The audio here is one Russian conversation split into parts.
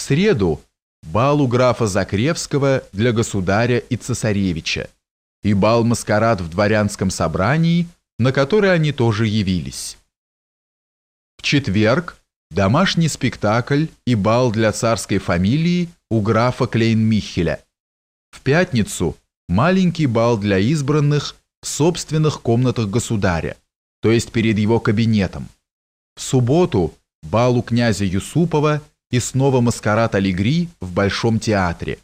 среду бал у графа Закревского для государя и цесаревича и бал-маскарад в дворянском собрании, на который они тоже явились. В четверг домашний спектакль и бал для царской фамилии у графа Клейн-Михеля. В пятницу маленький бал для избранных в собственных комнатах государя, то есть перед его кабинетом. В субботу бал у князя Юсупова и снова маскарад Алигри в Большом театре.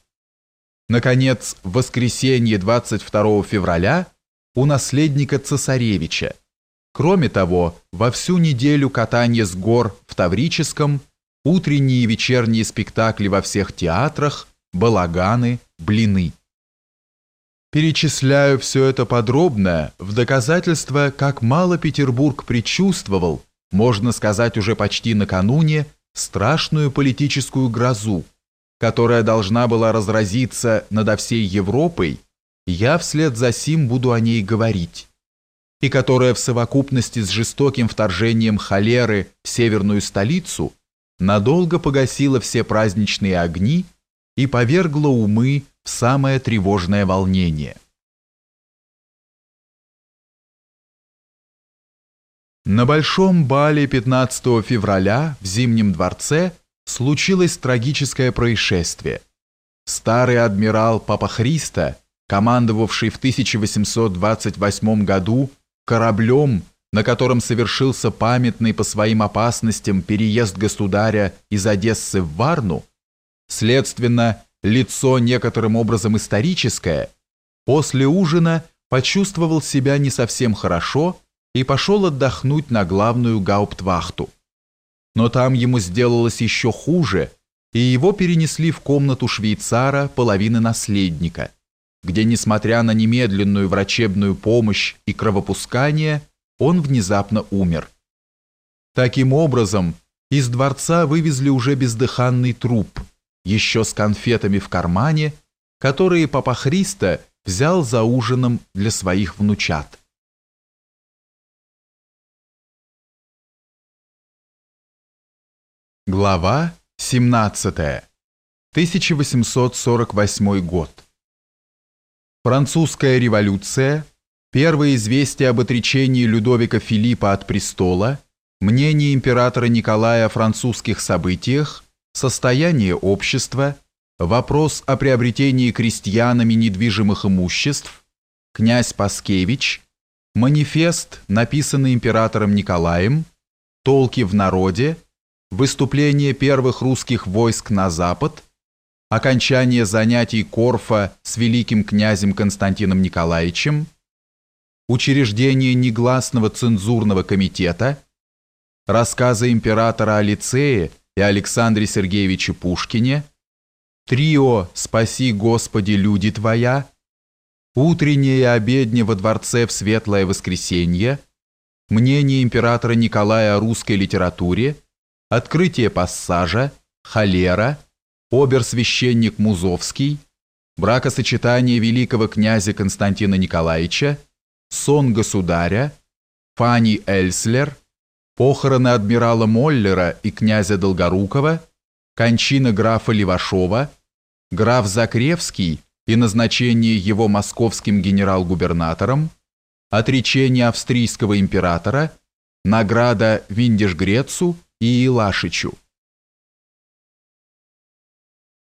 Наконец, в воскресенье 22 февраля у наследника цесаревича. Кроме того, во всю неделю катание с гор в Таврическом, утренние и вечерние спектакли во всех театрах, балаганы, блины. Перечисляю все это подробно в доказательство, как мало Петербург предчувствовал, можно сказать уже почти накануне, страшную политическую грозу, которая должна была разразиться над всей Европой, я вслед за сим буду о ней говорить, и которая в совокупности с жестоким вторжением холеры в северную столицу надолго погасила все праздничные огни и повергла умы в самое тревожное волнение. На большом бале 15 февраля в Зимнем дворце случилось трагическое происшествие. Старый адмирал Папа Христа, командовавший в 1828 году кораблем, на котором совершился памятный по своим опасностям переезд государя из Одессы в Варну, следственно, лицо некоторым образом историческое, после ужина почувствовал себя не совсем хорошо и пошел отдохнуть на главную гауптвахту. Но там ему сделалось еще хуже, и его перенесли в комнату швейцара половины наследника, где, несмотря на немедленную врачебную помощь и кровопускание, он внезапно умер. Таким образом, из дворца вывезли уже бездыханный труп, еще с конфетами в кармане, которые папа Христа взял за ужином для своих внучат. Глава 17. 1848 год. Французская революция, первое известие об отречении Людовика Филиппа от престола, мнение императора Николая о французских событиях, состояние общества, вопрос о приобретении крестьянами недвижимых имуществ, князь Паскевич, манифест, написанный императором Николаем, толки в народе, выступление первых русских войск на запад, окончание занятий Корфа с великим князем Константином Николаевичем, учреждение негласного цензурного комитета, рассказы императора о Лицее и Александре Сергеевиче Пушкине, трио «Спаси, Господи, люди Твоя», утреннее и обедне во дворце в Светлое Воскресенье, мнение императора Николая о русской литературе – открытие пассажа, холера, обер-священник Музовский, бракосочетание великого князя Константина Николаевича, сон государя, Фани Эльслер, похороны адмирала Моллера и князя Долгорукова, кончина графа Левашова, граф Закревский и назначение его московским генерал-губернатором, отречение австрийского императора, награда Виндиш-Грецу и Илашичу.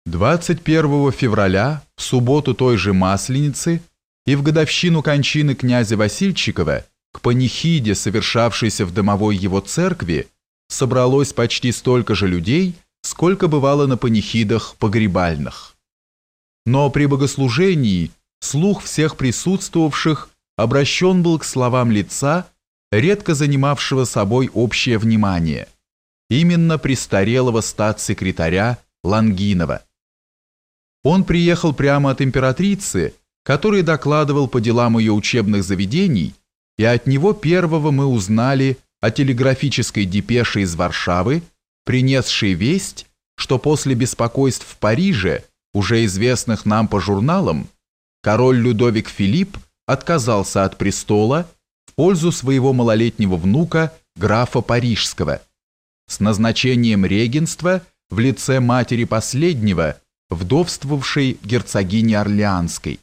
21 февраля, в субботу той же Масленицы и в годовщину кончины князя Васильчикова, к панихиде, совершавшейся в домовой его церкви, собралось почти столько же людей, сколько бывало на панихидах погребальных. Но при богослужении слух всех присутствовавших обращен был к словам лица, редко занимавшего собой общее внимание – именно престарелого статс-секретаря Лангинова. Он приехал прямо от императрицы, который докладывал по делам ее учебных заведений, и от него первого мы узнали о телеграфической депеше из Варшавы, принесшей весть, что после беспокойств в Париже, уже известных нам по журналам, король Людовик Филипп отказался от престола в пользу своего малолетнего внука графа Парижского – с назначением регенства в лице матери последнего, вдовствовавшей герцогини Орлеанской,